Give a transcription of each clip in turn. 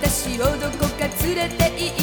私をどこか連れて行って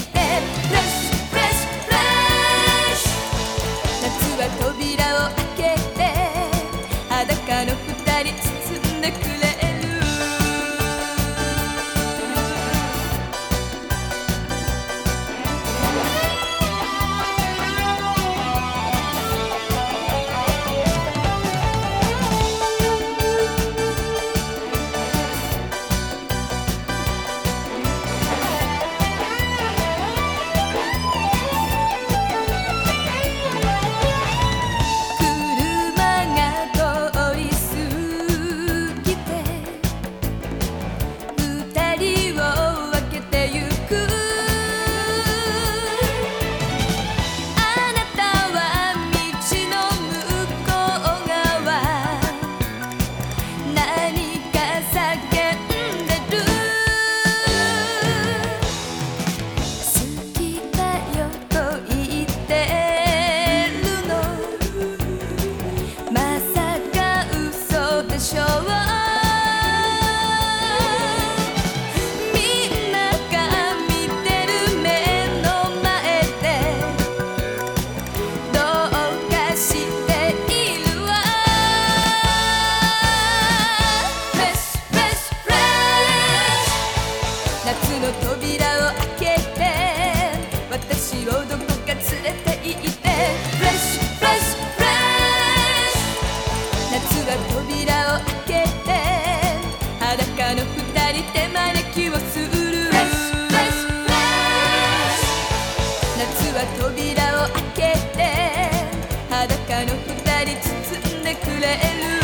の扉を開けて私をどこか連れて行ってフレッシュフレッシュフレッシュ夏は扉を開けて裸の二人手招きをする。フレッシュフレッシュフレッシュ夏は扉を開けて裸の二人包んでくれる。